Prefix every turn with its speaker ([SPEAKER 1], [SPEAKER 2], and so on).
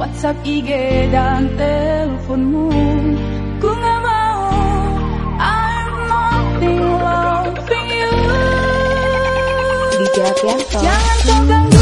[SPEAKER 1] WhatsApp, IG, dan teleponmu. Ku gak mau. I'm nothing loving you.
[SPEAKER 2] Ya,
[SPEAKER 1] Jangan kau